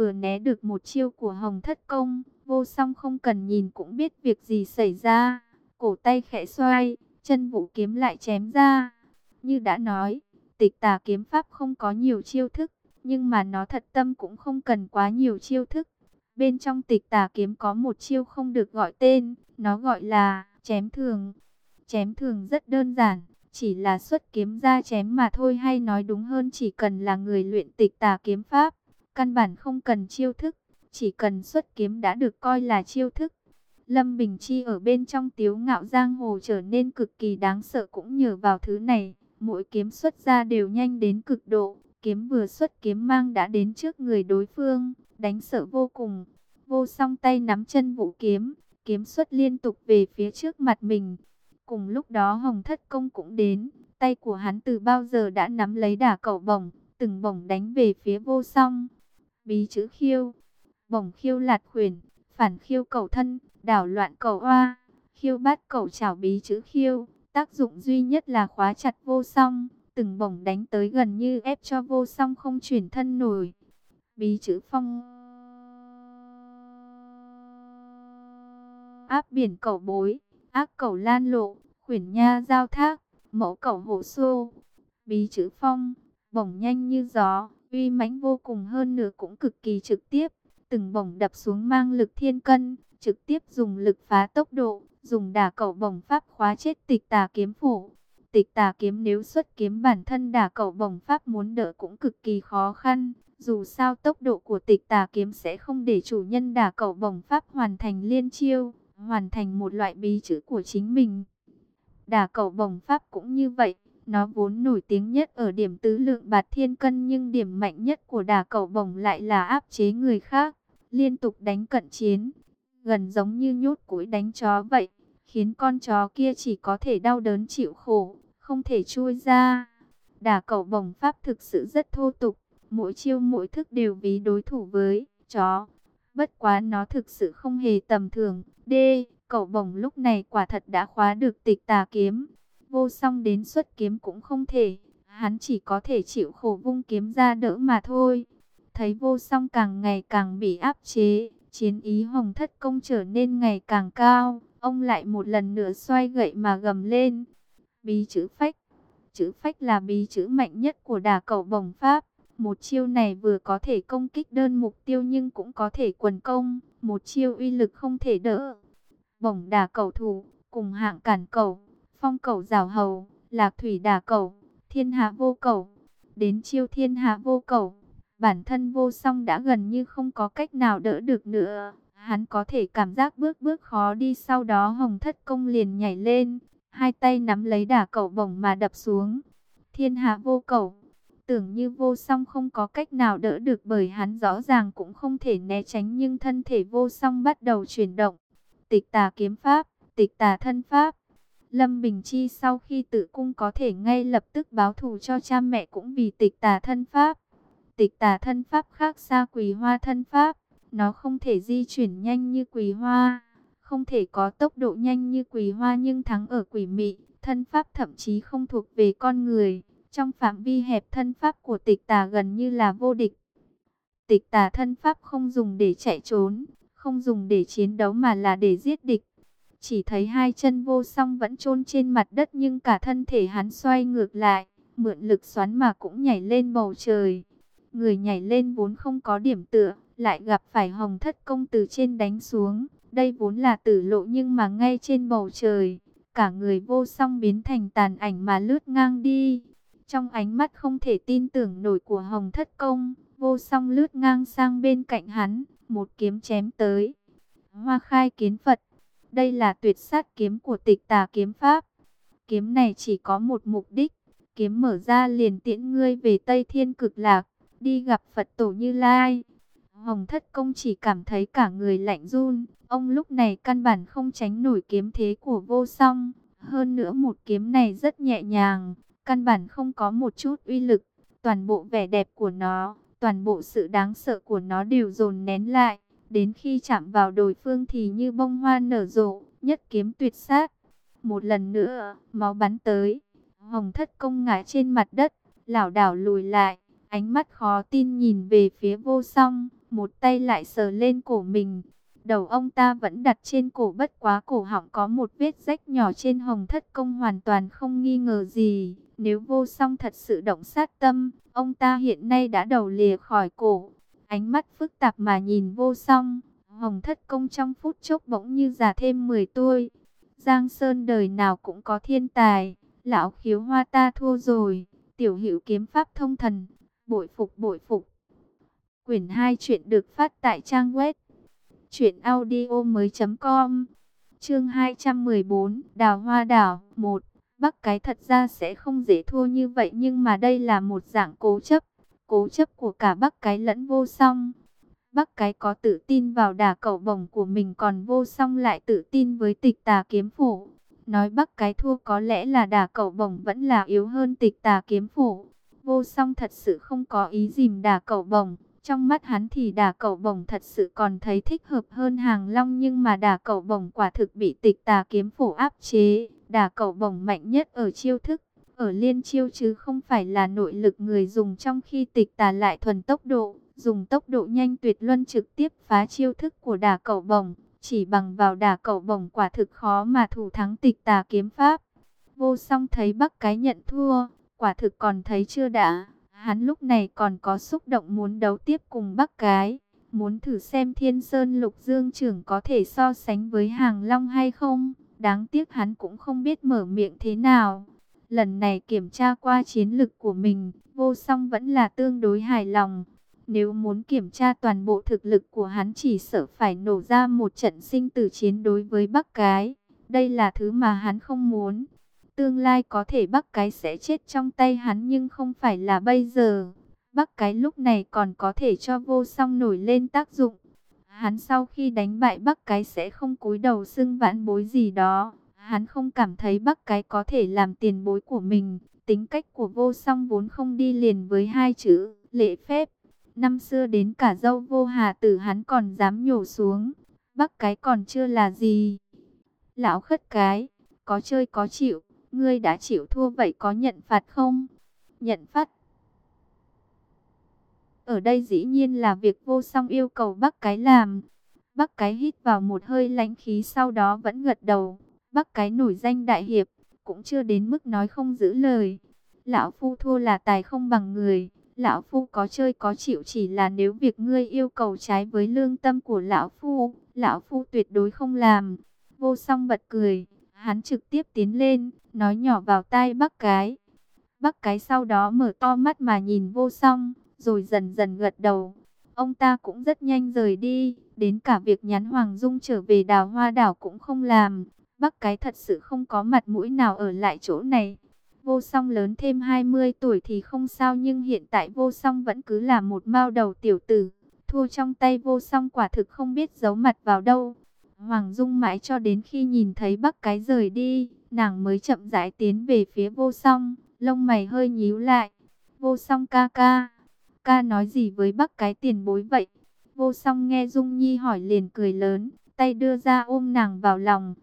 vừa né được một chiêu của Hồng Thất Công, vô song không cần nhìn cũng biết việc gì xảy ra. Cổ tay khẽ xoay, chân vũ kiếm lại chém ra. Như đã nói, tịch tà kiếm pháp không có nhiều chiêu thức, nhưng mà nó thật tâm cũng không cần quá nhiều chiêu thức. Bên trong tịch tà kiếm có một chiêu không được gọi tên, nó gọi là chém thường. Chém thường rất đơn giản, chỉ là xuất kiếm ra chém mà thôi hay nói đúng hơn chỉ cần là người luyện tịch tà kiếm pháp. Căn bản không cần chiêu thức, chỉ cần xuất kiếm đã được coi là chiêu thức. Lâm Bình Chi ở bên trong tiếu ngạo giang hồ trở nên cực kỳ đáng sợ cũng nhờ vào thứ này. Mỗi kiếm xuất ra đều nhanh đến cực độ, kiếm vừa xuất kiếm mang đã đến trước người đối phương, đánh sợ vô cùng. Vô song tay nắm chân vũ kiếm, kiếm xuất liên tục về phía trước mặt mình. Cùng lúc đó Hồng Thất Công cũng đến, tay của hắn từ bao giờ đã nắm lấy đả cậu bổng, từng bổng đánh về phía vô song. Bí chữ khiêu, bổng khiêu lạt khuyển, phản khiêu cầu thân, đảo loạn cầu hoa, khiêu bát cầu chảo bí chữ khiêu. Tác dụng duy nhất là khóa chặt vô song, từng bổng đánh tới gần như ép cho vô song không chuyển thân nổi. Bí chữ phong. Áp biển cầu bối, ác cầu lan lộ, khuyển nha giao thác, mẫu cầu hổ xô. Bí chữ phong, bổng nhanh như gió, uy mãnh vô cùng hơn nữa cũng cực kỳ trực tiếp. Từng bổng đập xuống mang lực thiên cân, trực tiếp dùng lực phá tốc độ, dùng đả cẩu bổng pháp khóa chết tịch tà kiếm phủ. Tịch tà kiếm nếu xuất kiếm bản thân đả cẩu bổng pháp muốn đỡ cũng cực kỳ khó khăn. Dù sao tốc độ của tịch tà kiếm sẽ không để chủ nhân đả cẩu bổng pháp hoàn thành liên chiêu, hoàn thành một loại bí chữ của chính mình. Đả cẩu bổng pháp cũng như vậy. Nó vốn nổi tiếng nhất ở điểm tứ lượng bạt thiên cân nhưng điểm mạnh nhất của đà cẩu bồng lại là áp chế người khác, liên tục đánh cận chiến, gần giống như nhốt củi đánh chó vậy, khiến con chó kia chỉ có thể đau đớn chịu khổ, không thể chui ra. đà cẩu bồng pháp thực sự rất thô tục, mỗi chiêu mỗi thức đều ví đối thủ với chó. Bất quá nó thực sự không hề tầm thường. D. Cẩu bồng lúc này quả thật đã khóa được tịch tà kiếm. Vô song đến xuất kiếm cũng không thể. Hắn chỉ có thể chịu khổ vung kiếm ra đỡ mà thôi. Thấy vô song càng ngày càng bị áp chế. Chiến ý hồng thất công trở nên ngày càng cao. Ông lại một lần nữa xoay gậy mà gầm lên. Bí chữ phách. Chữ phách là bí chữ mạnh nhất của đà Cầu Bồng pháp. Một chiêu này vừa có thể công kích đơn mục tiêu nhưng cũng có thể quần công. Một chiêu uy lực không thể đỡ. Bổng đà cầu thủ, cùng hạng cản cầu, phong cầu rào hầu, lạc thủy đà cầu, thiên hạ vô cầu. Đến chiêu thiên hạ vô cầu, bản thân vô song đã gần như không có cách nào đỡ được nữa. Hắn có thể cảm giác bước bước khó đi sau đó hồng thất công liền nhảy lên, hai tay nắm lấy đả cầu bổng mà đập xuống. Thiên hạ vô cầu, tưởng như vô song không có cách nào đỡ được bởi hắn rõ ràng cũng không thể né tránh nhưng thân thể vô song bắt đầu chuyển động. Tịch tà kiếm pháp, tịch tà thân pháp. Lâm Bình Chi sau khi tự cung có thể ngay lập tức báo thù cho cha mẹ cũng vì tịch tà thân pháp. Tịch tà thân pháp khác xa quỳ hoa thân pháp. Nó không thể di chuyển nhanh như quỳ hoa, không thể có tốc độ nhanh như quỳ hoa nhưng thắng ở quỷ mị. Thân pháp thậm chí không thuộc về con người. Trong phạm vi hẹp thân pháp của tịch tà gần như là vô địch. Tịch tà thân pháp không dùng để chạy trốn, không dùng để chiến đấu mà là để giết địch. Chỉ thấy hai chân vô song vẫn chôn trên mặt đất nhưng cả thân thể hắn xoay ngược lại, mượn lực xoắn mà cũng nhảy lên bầu trời. Người nhảy lên vốn không có điểm tựa, lại gặp phải hồng thất công từ trên đánh xuống. Đây vốn là tử lộ nhưng mà ngay trên bầu trời, cả người vô song biến thành tàn ảnh mà lướt ngang đi. Trong ánh mắt không thể tin tưởng nổi của hồng thất công, vô song lướt ngang sang bên cạnh hắn, một kiếm chém tới. Hoa khai kiến Phật, đây là tuyệt sát kiếm của tịch tà kiếm pháp. Kiếm này chỉ có một mục đích, kiếm mở ra liền tiễn ngươi về Tây Thiên cực lạc, đi gặp Phật tổ Như Lai. Hồng Thất Công chỉ cảm thấy cả người lạnh run, ông lúc này căn bản không tránh nổi kiếm thế của vô song. Hơn nữa một kiếm này rất nhẹ nhàng, căn bản không có một chút uy lực, toàn bộ vẻ đẹp của nó, toàn bộ sự đáng sợ của nó đều dồn nén lại. Đến khi chạm vào đối phương thì như bông hoa nở rộ, nhất kiếm tuyệt sát. Một lần nữa, máu bắn tới. Hồng thất công ngã trên mặt đất, lảo đảo lùi lại, ánh mắt khó tin nhìn về phía vô song. một tay lại sờ lên cổ mình. Đầu ông ta vẫn đặt trên cổ bất quá cổ họng có một vết rách nhỏ trên hồng thất công hoàn toàn không nghi ngờ gì. Nếu vô song thật sự động sát tâm, ông ta hiện nay đã đầu lìa khỏi cổ. Ánh mắt phức tạp mà nhìn vô song, hồng thất công trong phút chốc bỗng như già thêm 10 tuổi. Giang Sơn đời nào cũng có thiên tài, lão khiếu hoa ta thua rồi, tiểu hữu kiếm pháp thông thần, bội phục bội phục. Quyển 2 chuyện được phát tại trang web truyệnaudiomoi.com. Chương 214, Đào Hoa đảo 1. Bắc cái thật ra sẽ không dễ thua như vậy nhưng mà đây là một dạng cố chấp, cố chấp của cả Bắc cái lẫn vô song. Bắc cái có tự tin vào đà cẩu bổng của mình còn vô song lại tự tin với tịch tà kiếm phủ. Nói Bắc cái thua có lẽ là đà cẩu bổng vẫn là yếu hơn tịch tà kiếm phủ. Vô song thật sự không có ý dìm đà cẩu bổng. Trong mắt hắn thì đà cẩu bổng thật sự còn thấy thích hợp hơn hàng long nhưng mà đà cẩu bổng quả thực bị tịch tà kiếm phủ áp chế. Đà cẩu bổng mạnh nhất ở chiêu thức, ở liên chiêu chứ không phải là nội lực người dùng trong khi tịch tà lại thuần tốc độ. Dùng tốc độ nhanh tuyệt luân trực tiếp phá chiêu thức của đà cậu bổng. Chỉ bằng vào đà cậu bổng quả thực khó mà thủ thắng tịch tà kiếm pháp. Vô song thấy bắc cái nhận thua, quả thực còn thấy chưa đã Hắn lúc này còn có xúc động muốn đấu tiếp cùng Bắc Cái, muốn thử xem Thiên Sơn Lục Dương trưởng có thể so sánh với Hàng Long hay không. Đáng tiếc hắn cũng không biết mở miệng thế nào. Lần này kiểm tra qua chiến lực của mình, vô song vẫn là tương đối hài lòng. Nếu muốn kiểm tra toàn bộ thực lực của hắn chỉ sợ phải nổ ra một trận sinh tử chiến đối với Bắc Cái. Đây là thứ mà hắn không muốn. Tương lai có thể Bắc Cái sẽ chết trong tay hắn nhưng không phải là bây giờ. Bắc Cái lúc này còn có thể cho vô song nổi lên tác dụng. Hắn sau khi đánh bại Bắc Cái sẽ không cúi đầu xưng vãn bối gì đó. Hắn không cảm thấy Bắc Cái có thể làm tiền bối của mình. Tính cách của vô song vốn không đi liền với hai chữ lễ phép. Năm xưa đến cả dâu vô hà tử hắn còn dám nhổ xuống. Bắc Cái còn chưa là gì. Lão khất cái, có chơi có chịu Ngươi đã chịu thua vậy có nhận phạt không? Nhận phạt. Ở đây dĩ nhiên là việc vô song yêu cầu bác cái làm. Bác cái hít vào một hơi lãnh khí sau đó vẫn gật đầu bắc cái nổi danh đại hiệp, cũng chưa đến mức nói không giữ lời. Lão Phu thua là tài không bằng người. Lão Phu có chơi có chịu chỉ là nếu việc ngươi yêu cầu trái với lương tâm của Lão Phu, Lão Phu tuyệt đối không làm. Vô song bật cười, hắn trực tiếp tiến lên, nói nhỏ vào tai bác cái. Bác cái sau đó mở to mắt mà nhìn vô song, rồi dần dần gật đầu. Ông ta cũng rất nhanh rời đi, đến cả việc nhắn Hoàng Dung trở về đào hoa đảo cũng không làm. Bác cái thật sự không có mặt mũi nào ở lại chỗ này. Vô song lớn thêm 20 tuổi thì không sao nhưng hiện tại vô song vẫn cứ là một mao đầu tiểu tử. Thua trong tay vô song quả thực không biết giấu mặt vào đâu. Hoàng Dung mãi cho đến khi nhìn thấy bác cái rời đi, nàng mới chậm rãi tiến về phía vô song, lông mày hơi nhíu lại. Vô song ca ca, ca nói gì với bác cái tiền bối vậy? Vô song nghe Dung Nhi hỏi liền cười lớn, tay đưa ra ôm nàng vào lòng.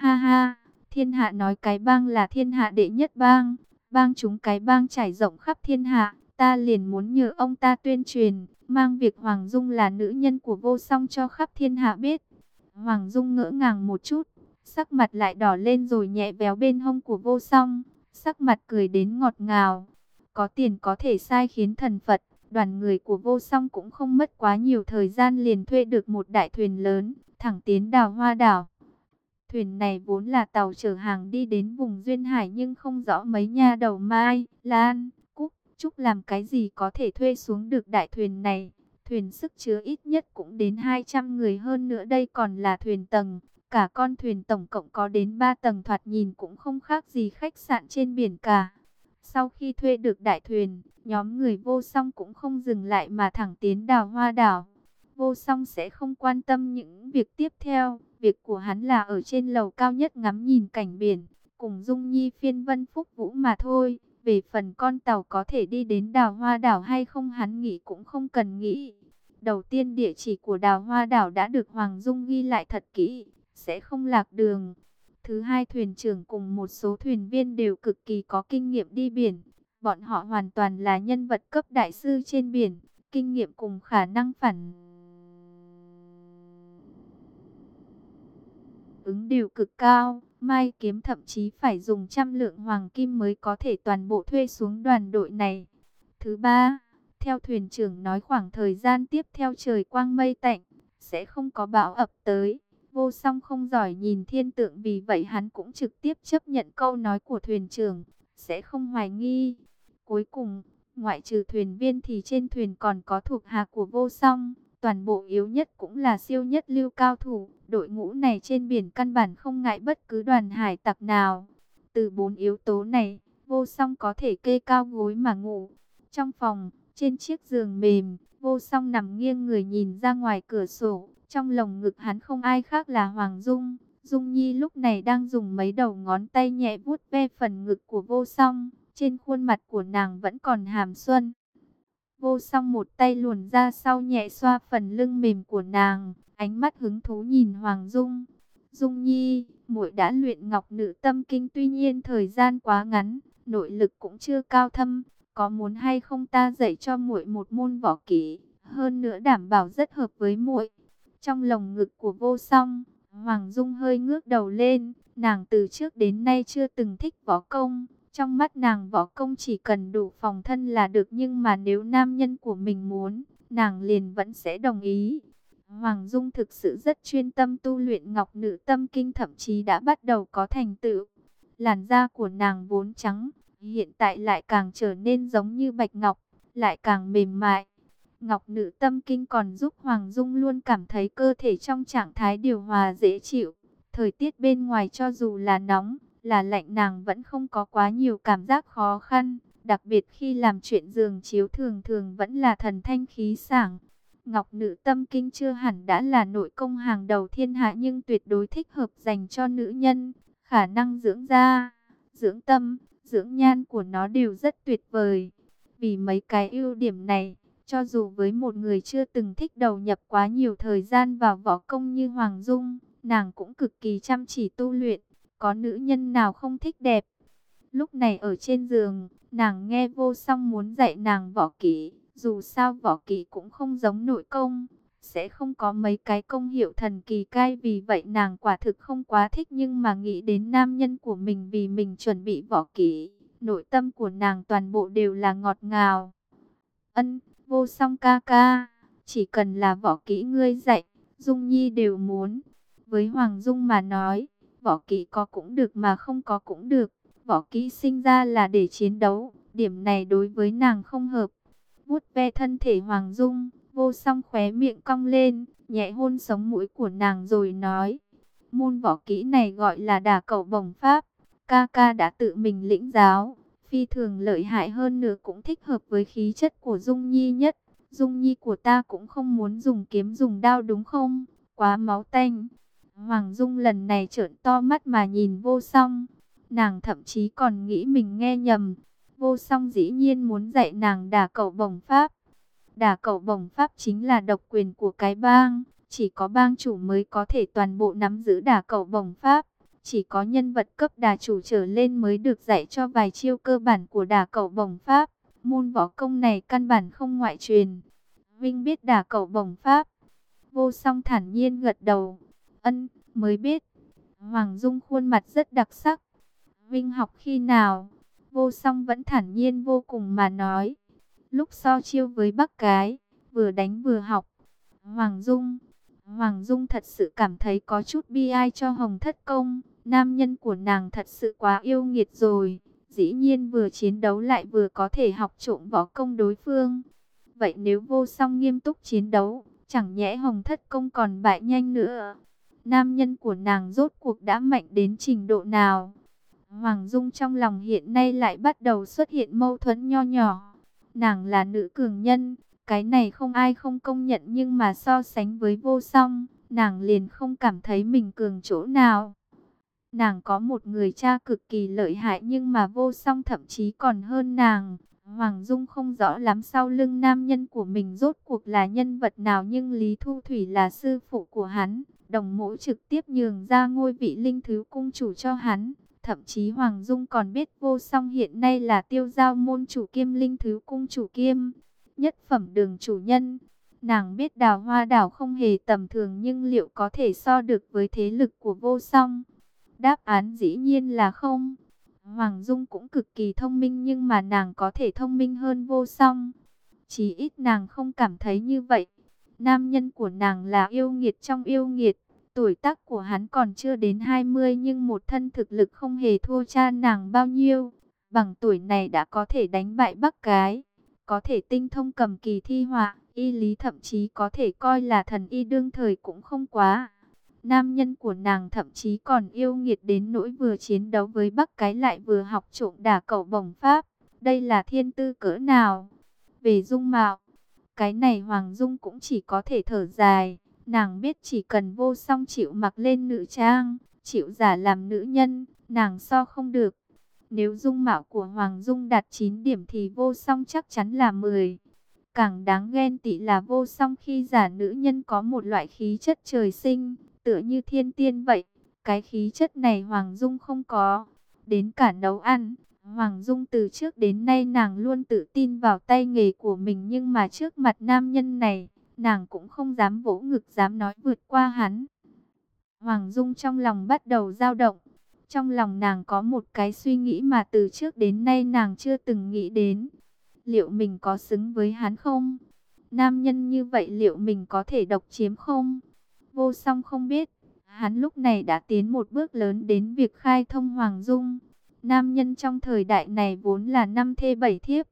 Ha ha, thiên hạ nói cái bang là thiên hạ đệ nhất bang, bang chúng cái bang trải rộng khắp thiên hạ. Ta liền muốn nhờ ông ta tuyên truyền, mang việc Hoàng Dung là nữ nhân của vô song cho khắp thiên hạ biết. Hoàng Dung ngỡ ngàng một chút, sắc mặt lại đỏ lên rồi nhẹ véo bên hông của vô song, sắc mặt cười đến ngọt ngào. Có tiền có thể sai khiến thần Phật, đoàn người của vô song cũng không mất quá nhiều thời gian liền thuê được một đại thuyền lớn, thẳng tiến đào hoa đảo. Thuyền này vốn là tàu chở hàng đi đến vùng Duyên Hải nhưng không rõ mấy nha đầu Mai, Lan, Cúc, Trúc làm cái gì có thể thuê xuống được đại thuyền này. Thuyền sức chứa ít nhất cũng đến 200 người hơn nữa đây còn là thuyền tầng. Cả con thuyền tổng cộng có đến 3 tầng thoạt nhìn cũng không khác gì khách sạn trên biển cả. Sau khi thuê được đại thuyền, nhóm người vô song cũng không dừng lại mà thẳng tiến đào hoa đảo. Vô song sẽ không quan tâm những việc tiếp theo. Việc của hắn là ở trên lầu cao nhất ngắm nhìn cảnh biển, cùng Dung Nhi phiên vân phúc vũ mà thôi. Về phần con tàu có thể đi đến đào hoa đảo hay không hắn nghĩ cũng không cần nghĩ. Đầu tiên địa chỉ của đào hoa đảo đã được Hoàng Dung ghi lại thật kỹ, sẽ không lạc đường. Thứ hai thuyền trưởng cùng một số thuyền viên đều cực kỳ có kinh nghiệm đi biển. Bọn họ hoàn toàn là nhân vật cấp đại sư trên biển, kinh nghiệm cùng khả năng phản ứng đều cực cao. Mai Kiếm thậm chí phải dùng trăm lượng hoàng kim mới có thể toàn bộ thuê xuống đoàn đội này. Thứ ba, theo thuyền trưởng nói khoảng thời gian tiếp theo trời quang mây tạnh, sẽ không có bão ập tới. Vô song không giỏi nhìn thiên tượng vì vậy hắn cũng trực tiếp chấp nhận câu nói của thuyền trưởng, sẽ không hoài nghi. Cuối cùng, ngoại trừ thuyền viên thì trên thuyền còn có thuộc hạ của vô song, toàn bộ yếu nhất cũng là siêu nhất lưu cao thủ. Đội ngũ này trên biển căn bản không ngại bất cứ đoàn hải tặc nào. Từ bốn yếu tố này, vô song có thể kê cao gối mà ngủ. Trong phòng, trên chiếc giường mềm, vô song nằm nghiêng người nhìn ra ngoài cửa sổ. Trong lồng ngực hắn không ai khác là Hoàng Dung. Dung Nhi lúc này đang dùng mấy đầu ngón tay nhẹ vuốt ve phần ngực của vô song. Trên khuôn mặt của nàng vẫn còn hàm xuân. Vô song một tay luồn ra sau nhẹ xoa phần lưng mềm của nàng. Ánh mắt hứng thú nhìn Hoàng Dung. Dung Nhi, muội đã luyện ngọc nữ tâm kinh tuy nhiên thời gian quá ngắn. Nội lực cũng chưa cao thâm. Có muốn hay không ta dạy cho muội một môn võ kỹ. Hơn nữa đảm bảo rất hợp với muội. Trong lồng ngực của vô song, Hoàng Dung hơi ngước đầu lên, nàng từ trước đến nay chưa từng thích võ công. Trong mắt nàng võ công chỉ cần đủ phòng thân là được nhưng mà nếu nam nhân của mình muốn, nàng liền vẫn sẽ đồng ý. Hoàng Dung thực sự rất chuyên tâm tu luyện ngọc nữ tâm kinh thậm chí đã bắt đầu có thành tựu. Làn da của nàng vốn trắng, hiện tại lại càng trở nên giống như bạch ngọc, lại càng mềm mại. Ngọc Nữ Tâm Kinh còn giúp Hoàng Dung luôn cảm thấy cơ thể trong trạng thái điều hòa dễ chịu. Thời tiết bên ngoài cho dù là nóng, là lạnh nàng vẫn không có quá nhiều cảm giác khó khăn. Đặc biệt khi làm chuyện giường chiếu thường thường vẫn là thần thanh khí sảng. Ngọc Nữ Tâm Kinh chưa hẳn đã là nội công hàng đầu thiên hạ nhưng tuyệt đối thích hợp dành cho nữ nhân. Khả năng dưỡng da, dưỡng tâm, dưỡng nhan của nó đều rất tuyệt vời. Vì mấy cái ưu điểm này, cho dù với một người chưa từng thích đầu nhập quá nhiều thời gian vào võ công như Hoàng Dung, nàng cũng cực kỳ chăm chỉ tu luyện. Có nữ nhân nào không thích đẹp? Lúc này ở trên giường, nàng nghe vô song muốn dạy nàng võ kỹ. Dù sao võ kỹ cũng không giống nội công, sẽ không có mấy cái công hiệu thần kỳ cai. Vì vậy nàng quả thực không quá thích nhưng mà nghĩ đến nam nhân của mình vì mình chuẩn bị võ kỹ. Nội tâm của nàng toàn bộ đều là ngọt ngào. Ân, Vô song ca ca, chỉ cần là võ kỹ ngươi dạy, Dung Nhi đều muốn. Với Hoàng Dung mà nói, võ kỹ có cũng được mà không có cũng được. Võ kỹ sinh ra là để chiến đấu, điểm này đối với nàng không hợp. Vuốt ve thân thể Hoàng Dung, vô song khóe miệng cong lên, nhẹ hôn sống mũi của nàng rồi nói. Môn võ kỹ này gọi là đả cầu bổng pháp, ca ca đã tự mình lĩnh giáo, phi thường lợi hại hơn nữa cũng thích hợp với khí chất của Dung Nhi nhất. Dung Nhi của ta cũng không muốn dùng kiếm dùng đao đúng không? Quá máu tanh. Hoàng Dung lần này trợn to mắt mà nhìn vô song. Nàng thậm chí còn nghĩ mình nghe nhầm. Vô song dĩ nhiên muốn dạy nàng đả cầu bổng pháp. Đả cầu bổng pháp chính là độc quyền của cái bang. Chỉ có bang chủ mới có thể toàn bộ nắm giữ đả cầu bổng pháp. Chỉ có nhân vật cấp đà chủ trở lên mới được dạy cho vài chiêu cơ bản của đà cầu bổng pháp. Môn võ công này căn bản không ngoại truyền. Vinh biết đà cầu bổng pháp. Vô song thản nhiên gật đầu. Ân, mới biết. Hoàng Dung khuôn mặt rất đặc sắc. Vinh học khi nào? Vô song vẫn thản nhiên vô cùng mà nói. Lúc so chiêu với bác cái, vừa đánh vừa học. Hoàng Dung, Hoàng Dung thật sự cảm thấy có chút bi ai cho Hồng Thất Công. Nam nhân của nàng thật sự quá yêu nghiệt rồi. Dĩ nhiên vừa chiến đấu lại vừa có thể học trộm võ công đối phương. Vậy nếu vô song nghiêm túc chiến đấu, chẳng nhẽ Hồng Thất Công còn bại nhanh nữa. Nam nhân của nàng rốt cuộc đã mạnh đến trình độ nào? Hoàng Dung trong lòng hiện nay lại bắt đầu xuất hiện mâu thuẫn nho nhỏ. Nàng là nữ cường nhân, cái này không ai không công nhận nhưng mà so sánh với vô song, nàng liền không cảm thấy mình cường chỗ nào. Nàng có một người cha cực kỳ lợi hại nhưng mà vô song thậm chí còn hơn nàng. Hoàng Dung không rõ lắm sau lưng nam nhân của mình rốt cuộc là nhân vật nào nhưng Lý Thu Thủy là sư phụ của hắn. Đồng mẫu trực tiếp nhường ra ngôi vị linh thứ cung chủ cho hắn. Thậm chí Hoàng Dung còn biết vô song hiện nay là tiêu giao môn chủ kiêm linh thứ cung chủ kiêm. Nhất phẩm đường chủ nhân. Nàng biết đào hoa đảo không hề tầm thường nhưng liệu có thể so được với thế lực của vô song? Đáp án dĩ nhiên là không. Hoàng Dung cũng cực kỳ thông minh nhưng mà nàng có thể thông minh hơn vô song. Chỉ ít nàng không cảm thấy như vậy. Nam nhân của nàng là yêu nghiệt trong yêu nghiệt. Tuổi tác của hắn còn chưa đến 20 nhưng một thân thực lực không hề thua cha nàng bao nhiêu. Bằng tuổi này đã có thể đánh bại Bắc Cái. Có thể tinh thông cầm kỳ thi họa, y lý thậm chí có thể coi là thần y đương thời cũng không quá. Nam nhân của nàng thậm chí còn yêu nghiệt đến nỗi vừa chiến đấu với Bắc Cái lại vừa học trộm đả cậu bổng pháp. Đây là thiên tư cỡ nào? Về dung mạo, cái này Hoàng Dung cũng chỉ có thể thở dài. Nàng biết chỉ cần vô song chịu mặc lên nữ trang, chịu giả làm nữ nhân, nàng so không được. Nếu dung mạo của Hoàng Dung đạt 9 điểm thì vô song chắc chắn là 10. Càng đáng ghen tị là vô song khi giả nữ nhân có một loại khí chất trời sinh, tựa như thiên tiên vậy. Cái khí chất này Hoàng Dung không có. Đến cả nấu ăn, Hoàng Dung từ trước đến nay nàng luôn tự tin vào tay nghề của mình nhưng mà trước mặt nam nhân này, nàng cũng không dám vỗ ngực dám nói vượt qua hắn. Hoàng Dung trong lòng bắt đầu dao động. Trong lòng nàng có một cái suy nghĩ mà từ trước đến nay nàng chưa từng nghĩ đến. Liệu mình có xứng với hắn không? Nam nhân như vậy liệu mình có thể độc chiếm không? Vô song không biết. Hắn lúc này đã tiến một bước lớn đến việc khai thông Hoàng Dung. Nam nhân trong thời đại này vốn là năm thê bảy thiếp.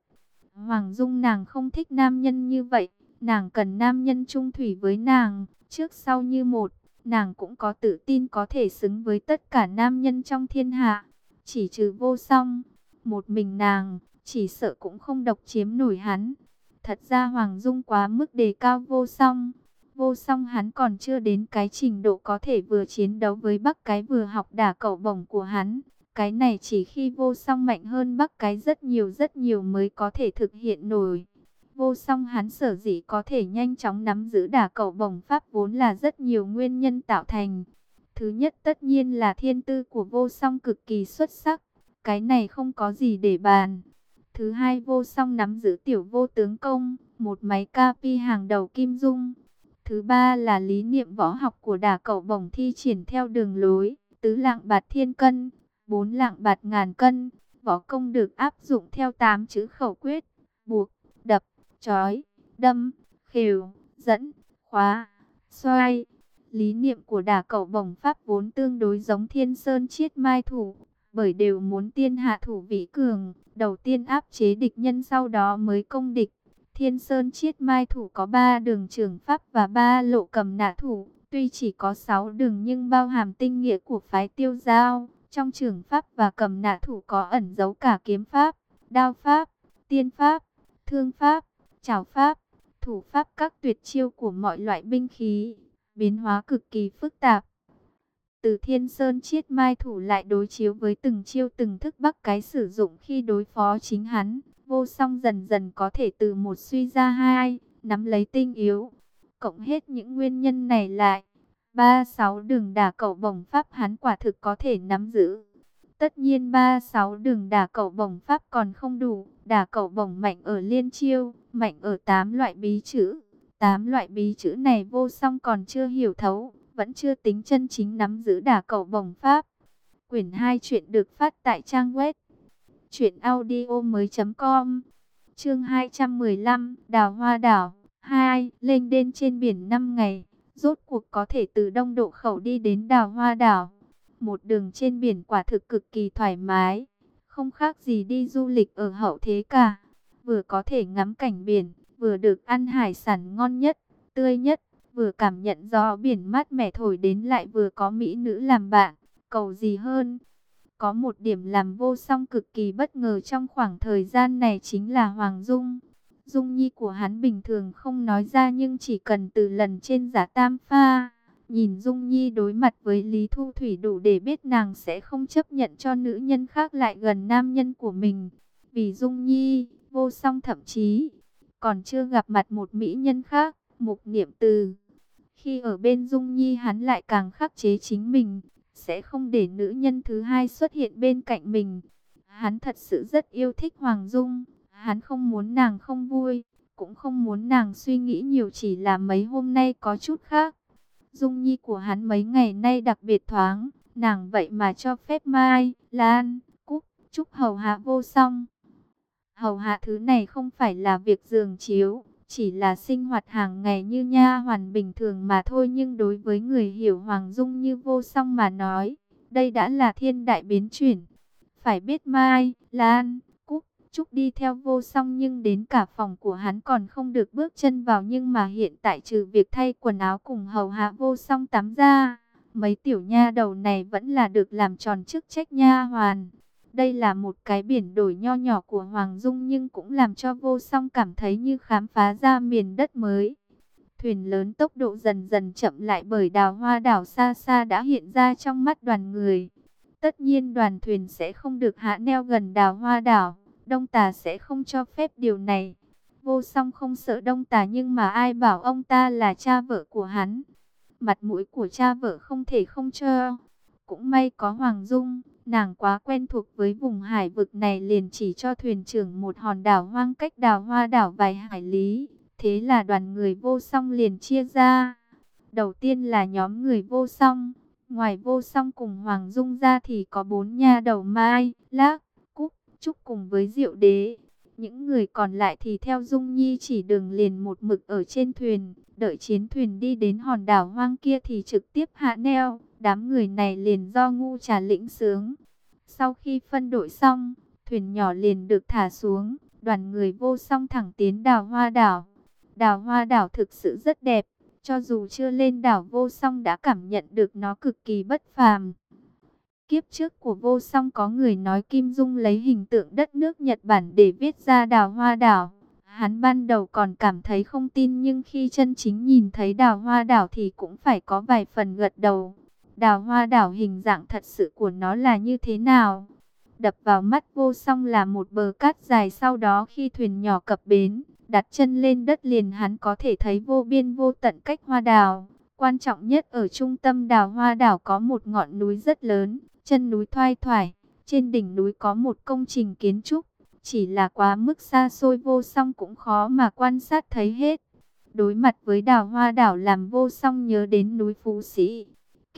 Hoàng Dung nàng không thích nam nhân như vậy. Nàng cần nam nhân trung thủy với nàng, trước sau như một. Nàng cũng có tự tin có thể xứng với tất cả nam nhân trong thiên hạ. Chỉ trừ vô song, một mình nàng, chỉ sợ cũng không độc chiếm nổi hắn. Thật ra Hoàng Dung quá mức đề cao vô song. Vô song hắn còn chưa đến cái trình độ có thể vừa chiến đấu với bắc cái vừa học đả cậu bổng của hắn. Cái này chỉ khi vô song mạnh hơn bắc cái rất nhiều rất nhiều mới có thể thực hiện nổi. Vô song hắn sở dĩ có thể nhanh chóng nắm giữ đả cậu bổng pháp vốn là rất nhiều nguyên nhân tạo thành. Thứ nhất tất nhiên là thiên tư của vô song cực kỳ xuất sắc. Cái này không có gì để bàn. Thứ hai vô song nắm giữ tiểu vô tướng công, một máy capi hàng đầu kim dung. Thứ ba là lý niệm võ học của đả cậu bổng thi triển theo đường lối, tứ lạng bạt thiên cân, bốn lạng bạt ngàn cân. Võ công được áp dụng theo tám chữ khẩu quyết, buộc, đập, trói, đâm, khều, dẫn, khóa, xoay. Lý niệm của đả cậu bổng pháp vốn tương đối giống thiên sơn chiết mai thủ, bởi đều muốn tiên hạ thủ vĩ cường, đầu tiên áp chế địch nhân sau đó mới công địch. Thiên Sơn Chiết Mai Thủ có 3 đường trường pháp và 3 lộ cầm nạ thủ, tuy chỉ có 6 đường nhưng bao hàm tinh nghĩa của phái tiêu giao. Trong trường pháp và cầm nạ thủ có ẩn giấu cả kiếm pháp, đao pháp, tiên pháp, thương pháp, trảo pháp, thủ pháp các tuyệt chiêu của mọi loại binh khí, biến hóa cực kỳ phức tạp. Từ Thiên Sơn chiết mai thủ lại đối chiếu với từng chiêu từng thức bắc cái sử dụng khi đối phó chính hắn. Vô song dần dần có thể từ một suy ra hai, nắm lấy tinh yếu. Cộng hết những nguyên nhân này lại. Ba sáu đường đả cậu bổng pháp hắn quả thực có thể nắm giữ. Tất nhiên ba sáu đường đả cậu bổng pháp còn không đủ. Đả cậu bổng mạnh ở liên chiêu, mạnh ở tám loại bí chữ. Tám loại bí chữ này vô song còn chưa hiểu thấu vẫn chưa tính chân chính nắm giữ đả cầu bổng pháp. Quyển 2 chuyện được phát tại trang web truyệnaudiomoi.com. Chương 215, Đào Hoa đảo 2, lên đên trên biển 5 ngày, rốt cuộc có thể từ Đông Độ khẩu đi đến Đào Hoa đảo. Một đường trên biển quả thực cực kỳ thoải mái, không khác gì đi du lịch ở hậu thế cả. Vừa có thể ngắm cảnh biển, vừa được ăn hải sản ngon nhất, tươi nhất vừa cảm nhận gió biển mát mẻ thổi đến lại vừa có mỹ nữ làm bạn, cầu gì hơn. Có một điểm làm vô song cực kỳ bất ngờ trong khoảng thời gian này chính là Hoàng Dung. Dung nhi của hắn bình thường không nói ra nhưng chỉ cần từ lần trên giả tam pha. Nhìn Dung Nhi đối mặt với Lý Thu Thủy đủ để biết nàng sẽ không chấp nhận cho nữ nhân khác lại gần nam nhân của mình. Vì Dung Nhi, vô song thậm chí còn chưa gặp mặt một mỹ nhân khác, mục niệm từ. Khi ở bên Dung Nhi hắn lại càng khắc chế chính mình, sẽ không để nữ nhân thứ hai xuất hiện bên cạnh mình. Hắn thật sự rất yêu thích Hoàng Dung, hắn không muốn nàng không vui, cũng không muốn nàng suy nghĩ nhiều chỉ là mấy hôm nay có chút khác. Dung nhi của hắn mấy ngày nay đặc biệt thoáng, nàng vậy mà cho phép Mai, Lan, Cúc, Trúc hầu hạ vô song. Hầu hạ thứ này không phải là việc giường chiếu, chỉ là sinh hoạt hàng ngày như nha hoàn bình thường mà thôi nhưng đối với người hiểu Hoàng Dung như vô song mà nói, đây đã là thiên đại biến chuyển. Phải biết Mai, Lan, Cúc, Trúc đi theo vô song nhưng đến cả phòng của hắn còn không được bước chân vào nhưng mà hiện tại trừ việc thay quần áo cùng hầu hạ vô song tắm ra, mấy tiểu nha đầu này vẫn là được làm tròn chức trách nha hoàn. Đây là một cái biển đổi nho nhỏ của Hoàng Dung nhưng cũng làm cho vô song cảm thấy như khám phá ra miền đất mới. Thuyền lớn tốc độ dần dần chậm lại bởi đào hoa đảo xa xa đã hiện ra trong mắt đoàn người. Tất nhiên đoàn thuyền sẽ không được hạ neo gần đào hoa đảo, đông tà sẽ không cho phép điều này. Vô song không sợ đông tà nhưng mà ai bảo ông ta là cha vợ của hắn. Mặt mũi của cha vợ không thể không cho. Cũng may có Hoàng Dung, Nàng quá quen thuộc với vùng hải vực này liền chỉ cho thuyền trưởng một hòn đảo hoang cách đào hoa đảo vài hải lý. Thế là đoàn người vô song liền chia ra. Đầu tiên là nhóm người vô song. Ngoài vô song cùng Hoàng Dung ra thì có bốn nha đầu Mai, Lác, Cúc, Trúc cùng với Diệu Đế. Những người còn lại thì theo Dung Nhi chỉ đường liền một mực ở trên thuyền. Đợi chiến thuyền đi đến hòn đảo hoang kia thì trực tiếp hạ neo. Đám người này liền do ngu trà lĩnh sướng. Sau khi phân đội xong, thuyền nhỏ liền được thả xuống. Đoàn người vô song thẳng tiến đảo hoa đảo. Đảo hoa đảo thực sự rất đẹp. Cho dù chưa lên đảo vô song đã cảm nhận được nó cực kỳ bất phàm. Kiếp trước của vô song có người nói Kim Dung lấy hình tượng đất nước Nhật Bản để viết ra đào hoa đảo. Hắn ban đầu còn cảm thấy không tin nhưng khi chân chính nhìn thấy đào hoa đảo thì cũng phải có vài phần gật đầu. Đào hoa đảo hình dạng thật sự của nó là như thế nào? Đập vào mắt vô song là một bờ cát dài sau đó khi thuyền nhỏ cập bến, đặt chân lên đất liền hắn có thể thấy vô biên vô tận cách hoa đào. Quan trọng nhất ở trung tâm đào hoa đảo có một ngọn núi rất lớn, chân núi thoai thoải, trên đỉnh núi có một công trình kiến trúc, chỉ là quá mức xa xôi vô song cũng khó mà quan sát thấy hết. Đối mặt với đào hoa đảo làm vô song nhớ đến núi Phú Sĩ,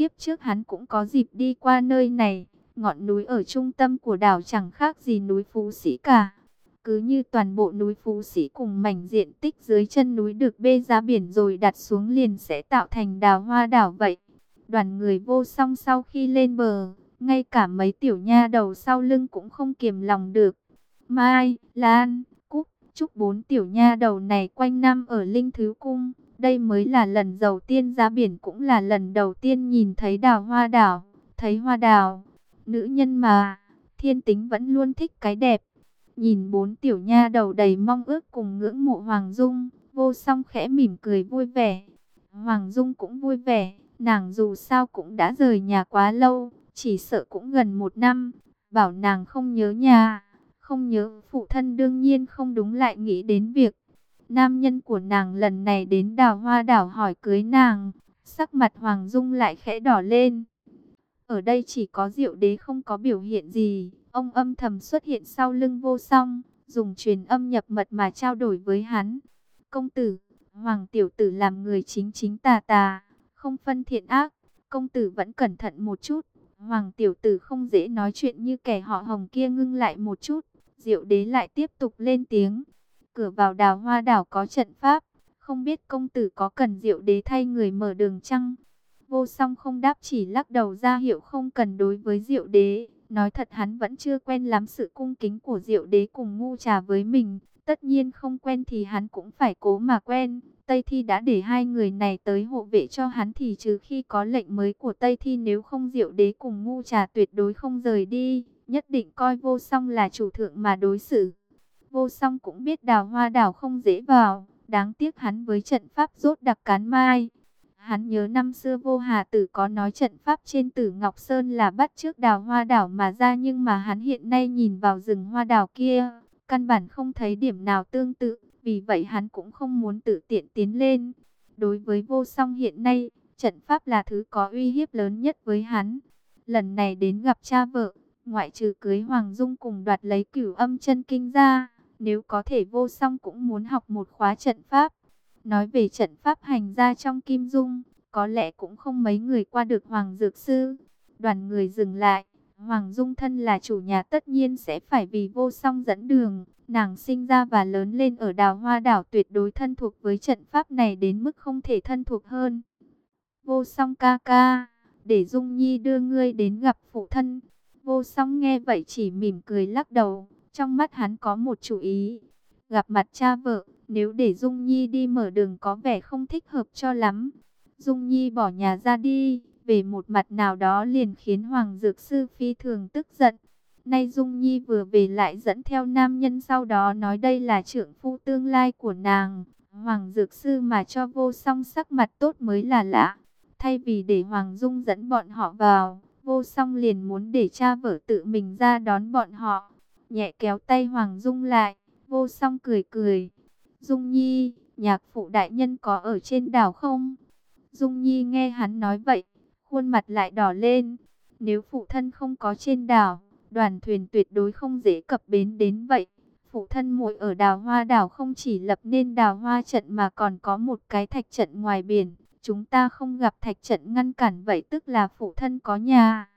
Kiếp trước hắn cũng có dịp đi qua nơi này, ngọn núi ở trung tâm của đảo chẳng khác gì núi Phú Sĩ cả. Cứ như toàn bộ núi Phú Sĩ cùng mảnh diện tích dưới chân núi được bê ra biển rồi đặt xuống liền sẽ tạo thành đào hoa đảo vậy. Đoàn người vô song sau khi lên bờ, ngay cả mấy tiểu nha đầu sau lưng cũng không kiềm lòng được. Mai, Lan, Cúc, chúc bốn tiểu nha đầu này quanh năm ở Linh Thứ Cung, đây mới là lần đầu tiên ra biển cũng là lần đầu tiên nhìn thấy đào hoa đảo, thấy hoa đào. Nữ nhân mà, thiên tính vẫn luôn thích cái đẹp. Nhìn bốn tiểu nha đầu đầy mong ước cùng ngưỡng mộ Hoàng Dung, vô song khẽ mỉm cười vui vẻ. Hoàng Dung cũng vui vẻ, nàng dù sao cũng đã rời nhà quá lâu, chỉ sợ cũng gần một năm. Bảo nàng không nhớ nhà, không nhớ phụ thân đương nhiên không đúng lại nghĩ đến việc Nam nhân của nàng lần này đến đào hoa đảo hỏi cưới nàng, sắc mặt Hoàng Dung lại khẽ đỏ lên. Ở đây chỉ có diệu đế không có biểu hiện gì, ông âm thầm xuất hiện sau lưng vô song, dùng truyền âm nhập mật mà trao đổi với hắn. Công tử, Hoàng tiểu tử làm người chính chính tà tà, không phân thiện ác, công tử vẫn cẩn thận một chút. Hoàng tiểu tử không dễ nói chuyện như kẻ họ hồng kia ngưng lại một chút, diệu đế lại tiếp tục lên tiếng. Cửa vào đào hoa đảo có trận pháp, không biết công tử có cần diệu đế thay người mở đường chăng? Vô song không đáp chỉ lắc đầu ra hiệu không cần đối với diệu đế. Nói thật hắn vẫn chưa quen lắm sự cung kính của diệu đế cùng ngu trà với mình. Tất nhiên không quen thì hắn cũng phải cố mà quen. Tây Thi đã để hai người này tới hộ vệ cho hắn thì trừ khi có lệnh mới của Tây Thi nếu không diệu đế cùng ngu trà tuyệt đối không rời đi. Nhất định coi vô song là chủ thượng mà đối xử. Vô song cũng biết đào hoa đảo không dễ vào, đáng tiếc hắn với trận pháp rốt đặc cán mai. Hắn nhớ năm xưa vô hà tử có nói trận pháp trên tử Ngọc Sơn là bắt trước đào hoa đảo mà ra nhưng mà hắn hiện nay nhìn vào rừng hoa đảo kia, căn bản không thấy điểm nào tương tự, vì vậy hắn cũng không muốn tự tiện tiến lên. Đối với vô song hiện nay, trận pháp là thứ có uy hiếp lớn nhất với hắn. Lần này đến gặp cha vợ, ngoại trừ cưới Hoàng Dung cùng đoạt lấy cửu âm chân kinh ra, nếu có thể vô song cũng muốn học một khóa trận pháp. Nói về trận pháp hành ra trong Kim Dung, có lẽ cũng không mấy người qua được Hoàng Dược Sư. Đoàn người dừng lại, Hoàng Dung thân là chủ nhà tất nhiên sẽ phải vì vô song dẫn đường. Nàng sinh ra và lớn lên ở đào hoa đảo tuyệt đối thân thuộc với trận pháp này đến mức không thể thân thuộc hơn. Vô song ca ca, để Dung Nhi đưa ngươi đến gặp phụ thân. Vô song nghe vậy chỉ mỉm cười lắc đầu, trong mắt hắn có một chủ ý. Gặp mặt cha vợ, nếu để Dung Nhi đi mở đường có vẻ không thích hợp cho lắm. Dung Nhi bỏ nhà ra đi, về một mặt nào đó liền khiến Hoàng Dược Sư phi thường tức giận. Nay Dung Nhi vừa về lại dẫn theo nam nhân sau đó nói đây là trưởng phu tương lai của nàng. Hoàng Dược Sư mà cho vô song sắc mặt tốt mới là lạ. Thay vì để Hoàng Dung dẫn bọn họ vào, vô song liền muốn để cha vợ tự mình ra đón bọn họ. Nhẹ kéo tay Hoàng Dung lại, vô song cười cười. Dung Nhi, nhạc phụ đại nhân có ở trên đảo không? Dung Nhi nghe hắn nói vậy, khuôn mặt lại đỏ lên. Nếu phụ thân không có trên đảo, đoàn thuyền tuyệt đối không dễ cập bến đến vậy. Phụ thân muội ở đào hoa đảo không chỉ lập nên đào hoa trận mà còn có một cái thạch trận ngoài biển. Chúng ta không gặp thạch trận ngăn cản vậy tức là phụ thân có nhà.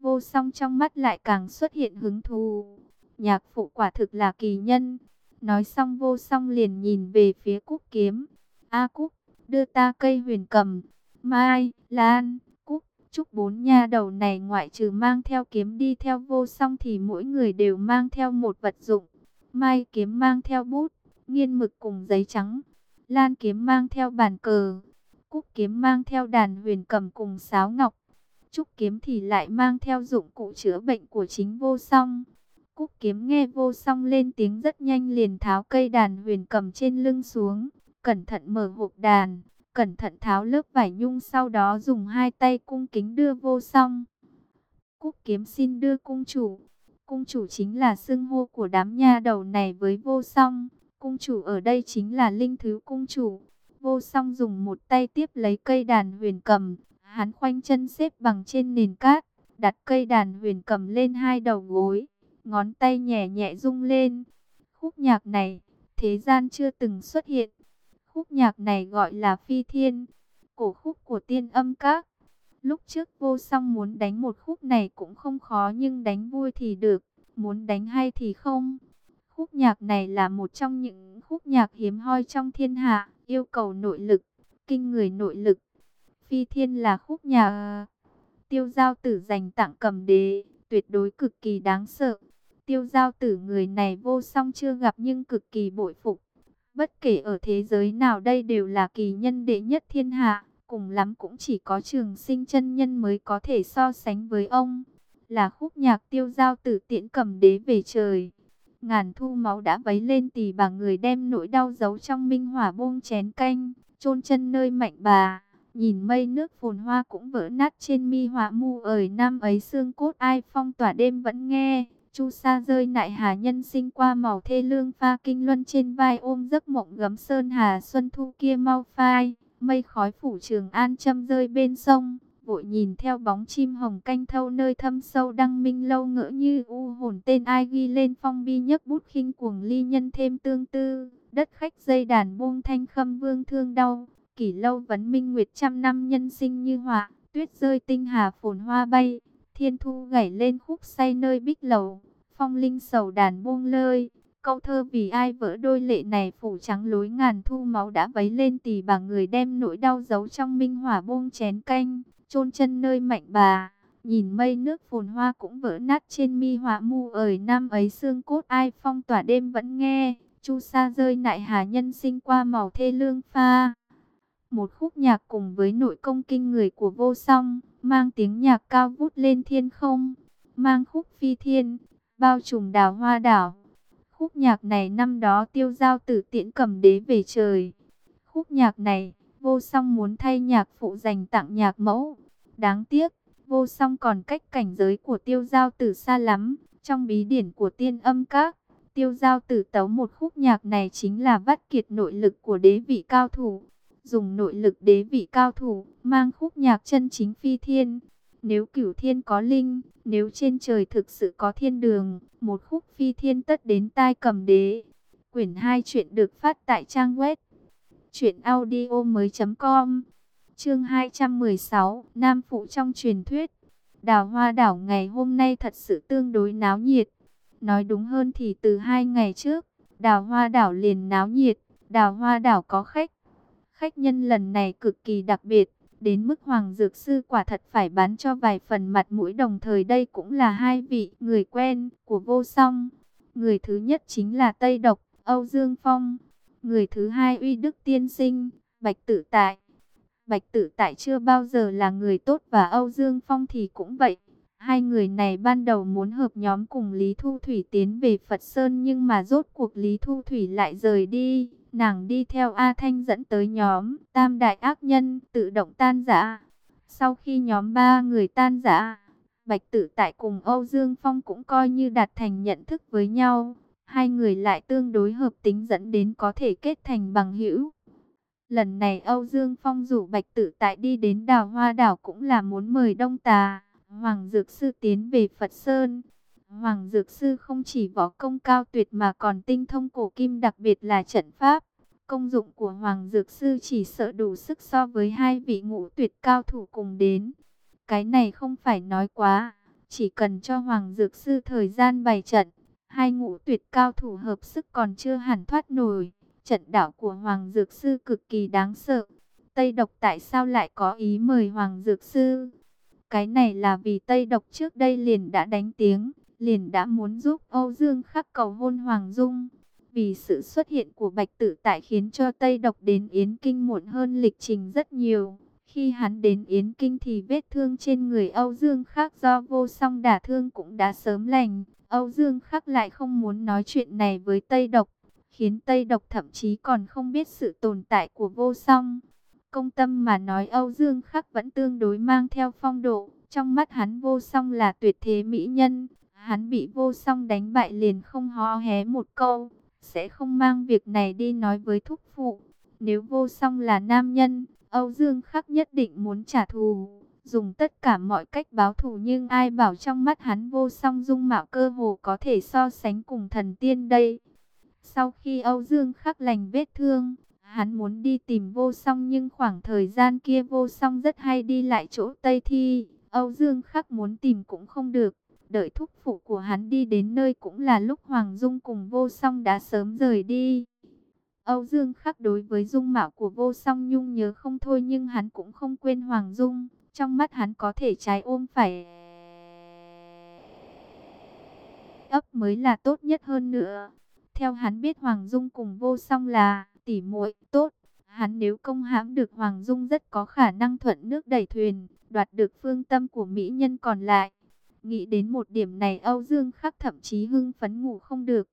Vô song trong mắt lại càng xuất hiện hứng thú. Nhạc phụ quả thực là kỳ nhân. Nói xong vô song liền nhìn về phía cúc kiếm. A cúc, đưa ta cây huyền cầm. Mai, Lan, Cúc, Trúc bốn nha đầu này ngoại trừ mang theo kiếm đi theo vô song thì mỗi người đều mang theo một vật dụng. Mai kiếm mang theo bút, nghiên mực cùng giấy trắng. Lan kiếm mang theo bàn cờ. Cúc kiếm mang theo đàn huyền cầm cùng sáo ngọc. Trúc kiếm thì lại mang theo dụng cụ chữa bệnh của chính vô song. Cúc kiếm nghe vô song lên tiếng rất nhanh liền tháo cây đàn huyền cầm trên lưng xuống. Cẩn thận mở hộp đàn, cẩn thận tháo lớp vải nhung sau đó dùng hai tay cung kính đưa vô song. Cúc kiếm xin đưa cung chủ. Cung chủ chính là xưng hô của đám nha đầu này với vô song. Cung chủ ở đây chính là linh thứ cung chủ. Vô song dùng một tay tiếp lấy cây đàn huyền cầm. Hắn khoanh chân xếp bằng trên nền cát. Đặt cây đàn huyền cầm lên hai đầu gối. Ngón tay nhẹ nhẹ rung lên. Khúc nhạc này, thế gian chưa từng xuất hiện. Khúc nhạc này gọi là phi thiên. Cổ khúc của tiên âm các. Lúc trước vô song muốn đánh một khúc này cũng không khó nhưng đánh vui thì được. Muốn đánh hay thì không. Khúc nhạc này là một trong những khúc nhạc hiếm hoi trong thiên hạ, yêu cầu nội lực, kinh người nội lực. Phi Thiên là khúc nhạc tiêu giao tử dành tặng cầm đế, tuyệt đối cực kỳ đáng sợ. Tiêu giao tử người này vô song chưa gặp nhưng cực kỳ bội phục. Bất kể ở thế giới nào đây đều là kỳ nhân đệ nhất thiên hạ, cùng lắm cũng chỉ có trường sinh chân nhân mới có thể so sánh với ông. Là khúc nhạc tiêu giao tử tiễn cầm đế về trời. Ngàn thu máu đã vấy lên tỳ bà người đem nỗi đau giấu trong minh hỏa buông chén canh, chôn chân nơi mạnh bà. Nhìn mây nước phồn hoa cũng vỡ nát trên mi họa mu ở năm ấy xương cốt ai phong tỏa đêm vẫn nghe. Chu sa rơi nại hà nhân sinh qua màu thê lương pha kinh luân trên vai ôm giấc mộng gấm sơn hà xuân thu kia mau phai. Mây khói phủ trường an châm rơi bên sông vội nhìn theo bóng chim hồng canh thâu nơi thâm sâu đăng minh lâu ngỡ như u hồn tên ai ghi lên phong bi nhấc bút khinh cuồng ly nhân thêm tương tư, đất khách dây đàn buông thanh khâm vương thương đau, kỷ lâu vấn minh nguyệt trăm năm nhân sinh như họa, tuyết rơi tinh hà phồn hoa bay, thiên thu gảy lên khúc say nơi bích lầu, phong linh sầu đàn buông lơi. Câu thơ vì ai vỡ đôi lệ này phủ trắng lối ngàn thu máu đã vấy lên tỳ bà người đem nỗi đau giấu trong minh hỏa buông chén canh chôn chân nơi mạnh bà. Nhìn mây nước phồn hoa cũng vỡ nát trên mi họa mu ời năm ấy xương cốt ai phong tỏa đêm vẫn nghe. Chu sa rơi nại hà nhân sinh qua màu thê lương pha. Một khúc nhạc cùng với nội công kinh người của vô song, mang tiếng nhạc cao vút lên thiên không, mang khúc phi thiên, bao trùm đào hoa đảo. Khúc nhạc này năm đó tiêu giao tử tiễn cầm đế về trời. Khúc nhạc này, vô song muốn thay nhạc phụ dành tặng nhạc mẫu. Đáng tiếc, vô song còn cách cảnh giới của tiêu giao tử xa lắm. Trong bí điển của tiên âm các, tiêu giao tử tấu một khúc nhạc này chính là vắt kiệt nội lực của đế vị cao thủ. Dùng nội lực đế vị cao thủ, mang khúc nhạc chân chính phi thiên. Nếu cửu thiên có linh, nếu trên trời thực sự có thiên đường, một khúc phi thiên tất đến tai cầm đế. Quyển 2 chuyện được phát tại trang web truyệnaudiomoi.com. Chương 216, Nam phụ trong truyền thuyết. Đào Hoa đảo ngày hôm nay thật sự tương đối náo nhiệt. Nói đúng hơn thì từ hai ngày trước, Đào Hoa đảo liền náo nhiệt, Đào Hoa đảo có khách. Khách nhân lần này cực kỳ đặc biệt, đến mức Hoàng Dược Sư quả thật phải bán cho vài phần mặt mũi đồng thời đây cũng là hai vị người quen của vô song. Người thứ nhất chính là Tây Độc, Âu Dương Phong. Người thứ hai uy đức tiên sinh, Bạch Tử Tại. Bạch Tử Tại chưa bao giờ là người tốt và Âu Dương Phong thì cũng vậy. Hai người này ban đầu muốn hợp nhóm cùng Lý Thu Thủy tiến về Phật Sơn nhưng mà rốt cuộc Lý Thu Thủy lại rời đi. Nàng đi theo A Thanh dẫn tới nhóm Tam Đại Ác Nhân tự động tan rã. Sau khi nhóm ba người tan rã, Bạch Tử Tại cùng Âu Dương Phong cũng coi như đạt thành nhận thức với nhau. Hai người lại tương đối hợp tính dẫn đến có thể kết thành bằng hữu. Lần này Âu Dương Phong rủ Bạch Tử Tại đi đến đào hoa đảo cũng là muốn mời Đông Tà, Hoàng Dược Sư tiến về Phật Sơn. Hoàng Dược Sư không chỉ võ công cao tuyệt mà còn tinh thông cổ kim đặc biệt là trận pháp. Công dụng của Hoàng Dược Sư chỉ sợ đủ sức so với hai vị ngũ tuyệt cao thủ cùng đến. Cái này không phải nói quá, chỉ cần cho Hoàng Dược Sư thời gian bày trận, hai ngũ tuyệt cao thủ hợp sức còn chưa hẳn thoát nổi. Trận đảo của Hoàng Dược Sư cực kỳ đáng sợ. Tây Độc tại sao lại có ý mời Hoàng Dược Sư? Cái này là vì Tây Độc trước đây liền đã đánh tiếng, liền đã muốn giúp Âu Dương khắc cầu hôn Hoàng Dung. Vì sự xuất hiện của Bạch Tử Tại khiến cho Tây Độc đến Yến Kinh muộn hơn lịch trình rất nhiều. Khi hắn đến Yến Kinh thì vết thương trên người Âu Dương Khắc do vô song đả thương cũng đã sớm lành. Âu Dương Khắc lại không muốn nói chuyện này với Tây Độc, khiến Tây Độc thậm chí còn không biết sự tồn tại của vô song. Công tâm mà nói Âu Dương Khắc vẫn tương đối mang theo phong độ, trong mắt hắn vô song là tuyệt thế mỹ nhân. Hắn bị vô song đánh bại liền không ho hé một câu, sẽ không mang việc này đi nói với thúc phụ. Nếu vô song là nam nhân, Âu Dương Khắc nhất định muốn trả thù, dùng tất cả mọi cách báo thù nhưng ai bảo trong mắt hắn vô song dung mạo cơ hồ có thể so sánh cùng thần tiên đây. Sau khi Âu Dương Khắc lành vết thương, hắn muốn đi tìm vô song nhưng khoảng thời gian kia vô song rất hay đi lại chỗ Tây Thi. Âu Dương Khắc muốn tìm cũng không được, đợi thúc phụ của hắn đi đến nơi cũng là lúc Hoàng Dung cùng vô song đã sớm rời đi. Âu Dương khắc đối với dung mạo của vô song nhung nhớ không thôi nhưng hắn cũng không quên Hoàng Dung. Trong mắt hắn có thể trái ôm phải ấp mới là tốt nhất hơn nữa. Theo hắn biết Hoàng Dung cùng vô song là tỉ muội tốt. Hắn nếu công hãm được Hoàng Dung rất có khả năng thuận nước đẩy thuyền, đoạt được phương tâm của mỹ nhân còn lại. Nghĩ đến một điểm này Âu Dương khắc thậm chí hưng phấn ngủ không được.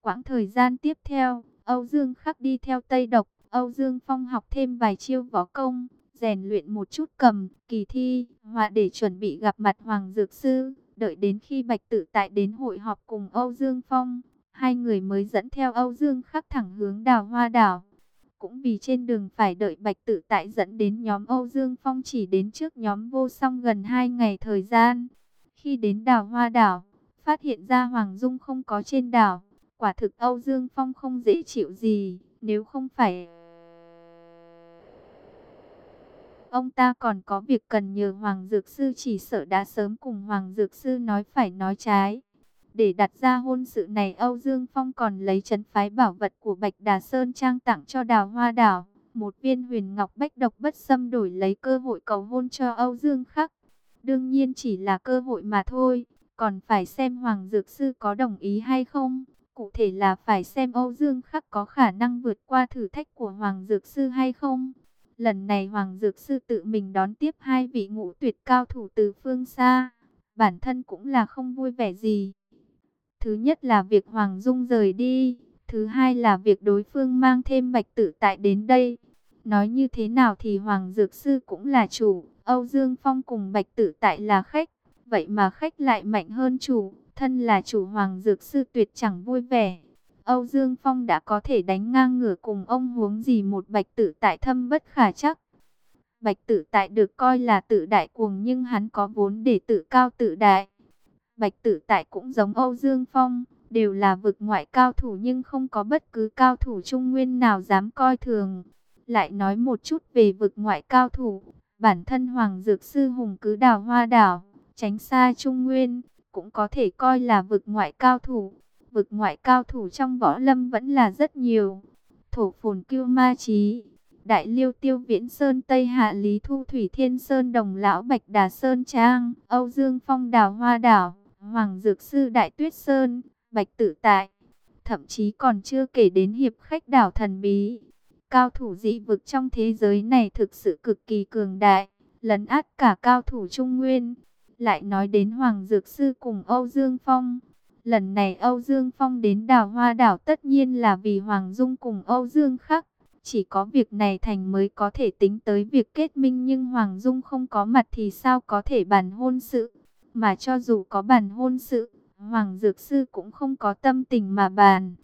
Quãng thời gian tiếp theo, Âu Dương khắc đi theo Tây Độc, Âu Dương Phong học thêm vài chiêu võ công, rèn luyện một chút cầm, kỳ thi, họa để chuẩn bị gặp mặt Hoàng Dược Sư. Đợi đến khi Bạch Tử Tại đến hội họp cùng Âu Dương Phong, hai người mới dẫn theo Âu Dương khắc thẳng hướng đào hoa đảo. Cũng vì trên đường phải đợi Bạch Tử Tại dẫn đến nhóm Âu Dương Phong chỉ đến trước nhóm vô song gần hai ngày thời gian. Khi đến đảo Hoa Đảo, phát hiện ra Hoàng Dung không có trên đảo. Quả thực Âu Dương Phong không dễ chịu gì, nếu không phải... Ông ta còn có việc cần nhờ Hoàng Dược Sư chỉ sợ đã sớm cùng Hoàng Dược Sư nói phải nói trái. Để đặt ra hôn sự này Âu Dương Phong còn lấy chấn phái bảo vật của Bạch Đà Sơn trang tặng cho Đào Hoa Đảo. Một viên huyền ngọc bách độc bất xâm đổi lấy cơ hội cầu hôn cho Âu Dương Khắc. Đương nhiên chỉ là cơ hội mà thôi, còn phải xem Hoàng Dược Sư có đồng ý hay không. Cụ thể là phải xem Âu Dương Khắc có khả năng vượt qua thử thách của Hoàng Dược Sư hay không. Lần này Hoàng Dược Sư tự mình đón tiếp hai vị ngũ tuyệt cao thủ từ phương xa. Bản thân cũng là không vui vẻ gì. Thứ nhất là việc Hoàng Dung rời đi. Thứ hai là việc đối phương mang thêm bạch tử tại đến đây. Nói như thế nào thì Hoàng Dược Sư cũng là chủ. Âu Dương Phong cùng Bạch Tử Tại là khách, vậy mà khách lại mạnh hơn chủ, thân là chủ Hoàng Dược Sư tuyệt chẳng vui vẻ. Âu Dương Phong đã có thể đánh ngang ngửa cùng ông huống gì một Bạch Tử Tại thâm bất khả chắc. Bạch Tử Tại được coi là tự đại cuồng nhưng hắn có vốn để tự cao tự đại. Bạch Tử Tại cũng giống Âu Dương Phong, đều là vực ngoại cao thủ nhưng không có bất cứ cao thủ trung nguyên nào dám coi thường. Lại nói một chút về vực ngoại cao thủ, bản thân Hoàng Dược Sư Hùng cứ đào hoa đảo, tránh xa Trung Nguyên, cũng có thể coi là vực ngoại cao thủ. Vực ngoại cao thủ trong võ lâm vẫn là rất nhiều. Thổ phồn kiêu ma trí, Đại Liêu Tiêu Viễn Sơn Tây Hạ Lý Thu Thủy Thiên Sơn Đồng Lão Bạch Đà Sơn Trang, Âu Dương Phong Đào Hoa Đảo, Hoàng Dược Sư Đại Tuyết Sơn, Bạch Tử Tại. Thậm chí còn chưa kể đến hiệp khách đảo thần bí. Cao thủ dị vực trong thế giới này thực sự cực kỳ cường đại, lấn át cả cao thủ Trung Nguyên. Lại nói đến Hoàng Dược Sư cùng Âu Dương Phong. Lần này Âu Dương Phong đến đảo Hoa Đảo tất nhiên là vì Hoàng Dung cùng Âu Dương Khắc. Chỉ có việc này thành mới có thể tính tới việc kết minh nhưng Hoàng Dung không có mặt thì sao có thể bàn hôn sự. Mà cho dù có bàn hôn sự, Hoàng Dược Sư cũng không có tâm tình mà bàn.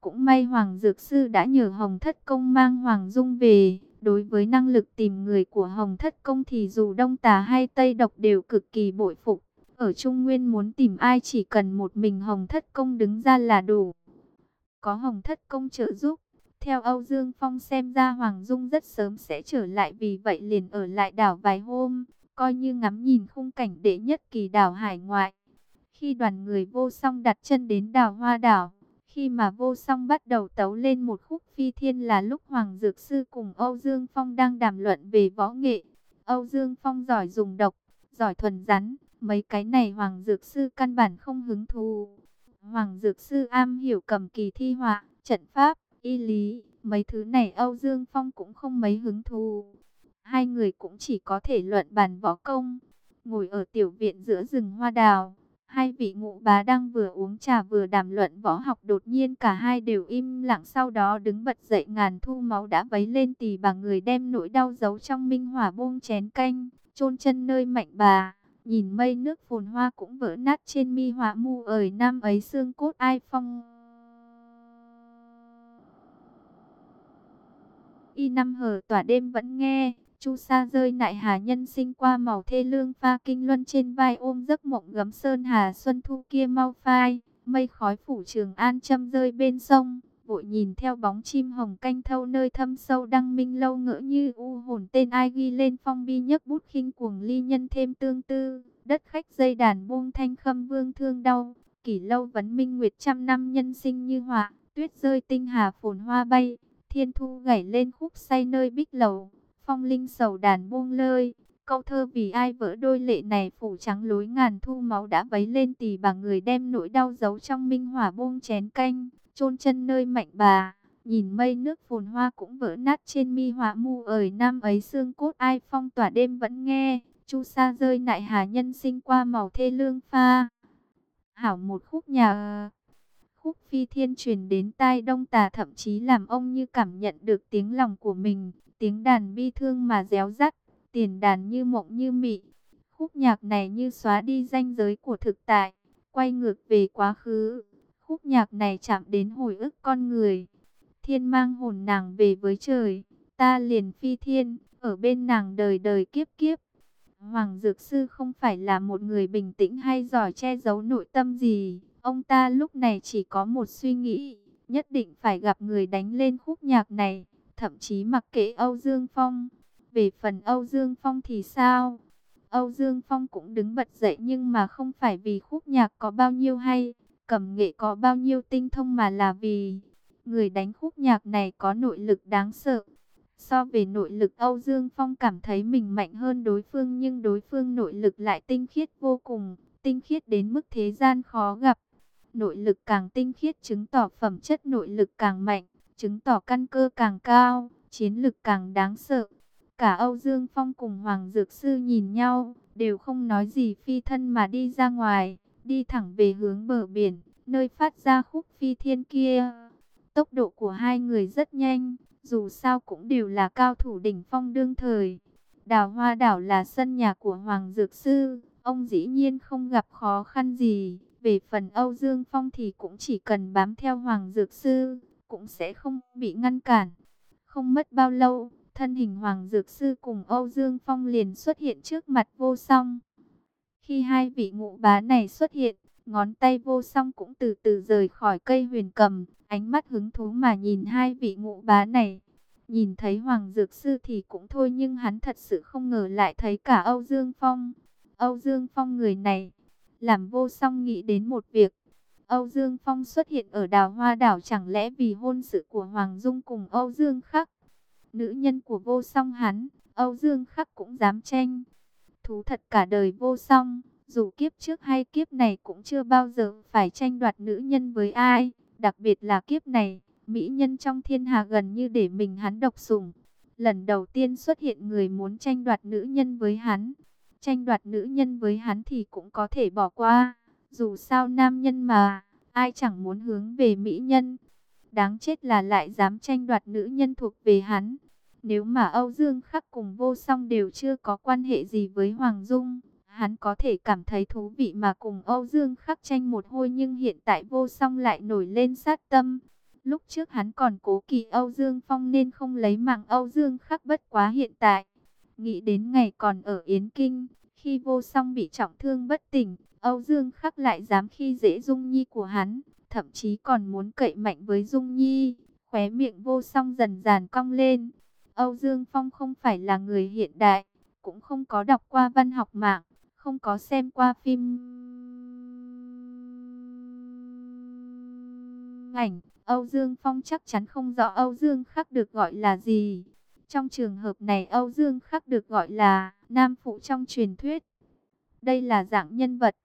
Cũng may Hoàng Dược Sư đã nhờ Hồng Thất Công mang Hoàng Dung về. Đối với năng lực tìm người của Hồng Thất Công thì dù Đông Tà hay Tây Độc đều cực kỳ bội phục. Ở Trung Nguyên muốn tìm ai chỉ cần một mình Hồng Thất Công đứng ra là đủ. Có Hồng Thất Công trợ giúp. Theo Âu Dương Phong xem ra Hoàng Dung rất sớm sẽ trở lại vì vậy liền ở lại đảo vài hôm, coi như ngắm nhìn khung cảnh đệ nhất kỳ đảo hải ngoại. Khi đoàn người vô song đặt chân đến đảo Hoa Đảo, khi mà vô song bắt đầu tấu lên một khúc phi thiên là lúc Hoàng Dược Sư cùng Âu Dương Phong đang đàm luận về võ nghệ. Âu Dương Phong giỏi dùng độc, giỏi thuần rắn, mấy cái này Hoàng Dược Sư căn bản không hứng thú. Hoàng Dược Sư am hiểu cầm kỳ thi họa, trận pháp, y lý, mấy thứ này Âu Dương Phong cũng không mấy hứng thú. Hai người cũng chỉ có thể luận bàn võ công, ngồi ở tiểu viện giữa rừng hoa đào. Hai vị ngụ bá đang vừa uống trà vừa đàm luận võ học đột nhiên cả hai đều im lặng sau đó đứng bật dậy ngàn thu máu đã vấy lên tì bà người đem nỗi đau giấu trong minh hỏa buông chén canh, chôn chân nơi mạnh bà. Nhìn mây nước phồn hoa cũng vỡ nát trên mi hỏa mu ời năm ấy xương cốt ai phong. Y năm hờ tỏa đêm vẫn nghe, Chu sa rơi nại hà nhân sinh qua màu thê lương pha kinh luân trên vai ôm giấc mộng gấm sơn hà xuân thu kia mau phai, mây khói phủ trường an châm rơi bên sông, vội nhìn theo bóng chim hồng canh thâu nơi thâm sâu đăng minh lâu ngỡ như u hồn. Tên ai ghi lên phong bi nhấc bút khinh cuồng ly nhân thêm tương tư, đất khách dây đàn buông thanh khâm vương thương đau, kỷ lâu vấn minh nguyệt trăm năm nhân sinh như họa, tuyết rơi tinh hà phồn hoa bay. Thiên thu gảy lên khúc say nơi bích lầu, phong linh sầu đàn buông lơi. Câu thơ vì ai vỡ đôi lệ này phủ trắng lối ngàn thu máu đã vấy lên tì bà người đem nỗi đau giấu trong minh hỏa buông chén canh, chôn chân nơi mạnh bà. Nhìn mây nước phồn hoa cũng vỡ nát trên mi hỏa mu ời năm ấy xương cốt ai phong tỏa đêm vẫn nghe, chu sa rơi nại hà nhân sinh qua màu thê lương pha. Hảo một khúc nhà khúc phi thiên truyền đến tai đông tà thậm chí làm ông như cảm nhận được tiếng lòng của mình, tiếng đàn bi thương mà réo rắt, tiền đàn như mộng như mị. Khúc nhạc này như xóa đi ranh giới của thực tại, quay ngược về quá khứ. Khúc nhạc này chạm đến hồi ức con người. Thiên mang hồn nàng về với trời, ta liền phi thiên, ở bên nàng đời đời kiếp kiếp. Hoàng Dược Sư không phải là một người bình tĩnh hay giỏi che giấu nội tâm gì Ông ta lúc này chỉ có một suy nghĩ, nhất định phải gặp người đánh lên khúc nhạc này, thậm chí mặc kệ Âu Dương Phong. Về phần Âu Dương Phong thì sao? Âu Dương Phong cũng đứng bật dậy nhưng mà không phải vì khúc nhạc có bao nhiêu hay, cầm nghệ có bao nhiêu tinh thông mà là vì người đánh khúc nhạc này có nội lực đáng sợ. So về nội lực Âu Dương Phong cảm thấy mình mạnh hơn đối phương nhưng đối phương nội lực lại tinh khiết vô cùng, tinh khiết đến mức thế gian khó gặp. Nội lực càng tinh khiết chứng tỏ phẩm chất nội lực càng mạnh, chứng tỏ căn cơ càng cao, chiến lực càng đáng sợ. Cả Âu Dương Phong cùng Hoàng Dược Sư nhìn nhau, đều không nói gì phi thân mà đi ra ngoài, đi thẳng về hướng bờ biển, nơi phát ra khúc phi thiên kia. Tốc độ của hai người rất nhanh, dù sao cũng đều là cao thủ đỉnh phong đương thời. Đào Hoa Đảo là sân nhà của Hoàng Dược Sư, ông dĩ nhiên không gặp khó khăn gì. Về phần Âu Dương Phong thì cũng chỉ cần bám theo Hoàng Dược Sư, cũng sẽ không bị ngăn cản. Không mất bao lâu, thân hình Hoàng Dược Sư cùng Âu Dương Phong liền xuất hiện trước mặt vô song. Khi hai vị ngụ bá này xuất hiện, Ngón tay vô song cũng từ từ rời khỏi cây huyền cầm, ánh mắt hứng thú mà nhìn hai vị ngụ bá này. Nhìn thấy Hoàng Dược Sư thì cũng thôi nhưng hắn thật sự không ngờ lại thấy cả Âu Dương Phong. Âu Dương Phong người này, làm vô song nghĩ đến một việc. Âu Dương Phong xuất hiện ở đào hoa đảo chẳng lẽ vì hôn sự của Hoàng Dung cùng Âu Dương Khắc. Nữ nhân của vô song hắn, Âu Dương Khắc cũng dám tranh. Thú thật cả đời vô song, dù kiếp trước hay kiếp này cũng chưa bao giờ phải tranh đoạt nữ nhân với ai. Đặc biệt là kiếp này, mỹ nhân trong thiên hà gần như để mình hắn độc sủng. Lần đầu tiên xuất hiện người muốn tranh đoạt nữ nhân với hắn. Tranh đoạt nữ nhân với hắn thì cũng có thể bỏ qua. Dù sao nam nhân mà, ai chẳng muốn hướng về mỹ nhân. Đáng chết là lại dám tranh đoạt nữ nhân thuộc về hắn. Nếu mà Âu Dương Khắc cùng vô song đều chưa có quan hệ gì với Hoàng Dung, hắn có thể cảm thấy thú vị mà cùng Âu Dương Khắc tranh một hồi nhưng hiện tại vô song lại nổi lên sát tâm. Lúc trước hắn còn cố kỳ Âu Dương Phong nên không lấy mạng Âu Dương Khắc bất quá hiện tại. Nghĩ đến ngày còn ở Yến Kinh, khi vô song bị trọng thương bất tỉnh, Âu Dương Khắc lại dám khi dễ Dung Nhi của hắn, thậm chí còn muốn cậy mạnh với Dung Nhi. Khóe miệng vô song dần dàn cong lên. Âu Dương Phong không phải là người hiện đại, cũng không có đọc qua văn học mạng, không có xem qua phim ảnh. Âu Dương Phong chắc chắn không rõ Âu Dương Khắc được gọi là gì. Trong trường hợp này Âu Dương Khắc được gọi là nam phụ trong truyền thuyết. Đây là dạng nhân vật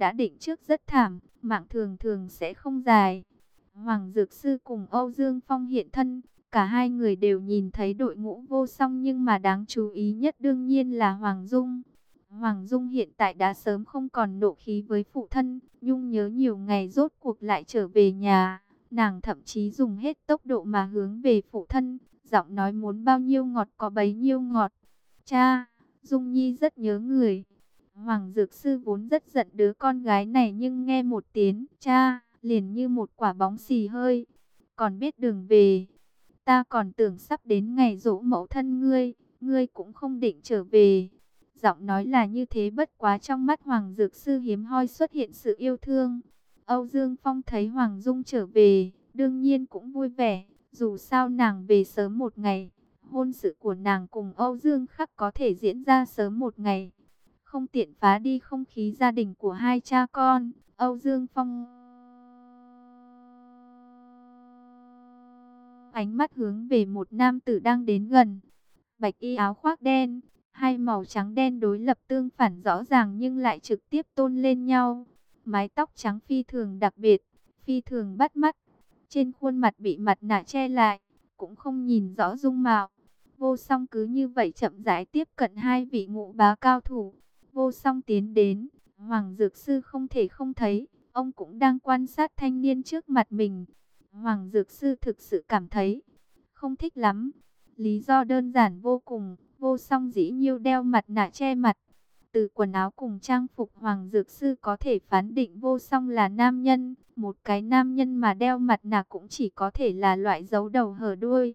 đã định trước rất thảm, mạng thường thường sẽ không dài. Hoàng Dược Sư cùng Âu Dương Phong hiện thân, cả hai người đều nhìn thấy đội ngũ vô song nhưng mà đáng chú ý nhất đương nhiên là Hoàng Dung. Hoàng Dung hiện tại đã sớm không còn nộ khí với phụ thân, Nhung nhớ nhiều ngày rốt cuộc lại trở về nhà. Nàng thậm chí dùng hết tốc độ mà hướng về phụ thân, giọng nói muốn bao nhiêu ngọt có bấy nhiêu ngọt. Cha, Dung Nhi rất nhớ người. Hoàng Dược Sư vốn rất giận đứa con gái này nhưng nghe một tiếng cha, liền như một quả bóng xì hơi. Còn biết đường về, ta còn tưởng sắp đến ngày dỗ mẫu thân ngươi, ngươi cũng không định trở về. Giọng nói là như thế bất quá trong mắt Hoàng Dược Sư hiếm hoi xuất hiện sự yêu thương. Âu Dương Phong thấy Hoàng Dung trở về, đương nhiên cũng vui vẻ, dù sao nàng về sớm một ngày. Hôn sự của nàng cùng Âu Dương Khắc có thể diễn ra sớm một ngày. Không tiện phá đi không khí gia đình của hai cha con, Âu Dương Phong... Ánh mắt hướng về một nam tử đang đến gần. Bạch y áo khoác đen, hai màu trắng đen đối lập tương phản rõ ràng nhưng lại trực tiếp tôn lên nhau mái tóc trắng phi thường đặc biệt, phi thường bắt mắt. Trên khuôn mặt bị mặt nạ che lại, cũng không nhìn rõ dung mạo. Vô song cứ như vậy chậm rãi tiếp cận hai vị ngụ bá cao thủ. Vô song tiến đến, Hoàng Dược Sư không thể không thấy, ông cũng đang quan sát thanh niên trước mặt mình. Hoàng Dược Sư thực sự cảm thấy không thích lắm. Lý do đơn giản vô cùng, vô song dĩ nhiêu đeo mặt nạ che mặt, từ quần áo cùng trang phục Hoàng Dược Sư có thể phán định vô song là nam nhân. Một cái nam nhân mà đeo mặt nạ cũng chỉ có thể là loại dấu đầu hở đuôi.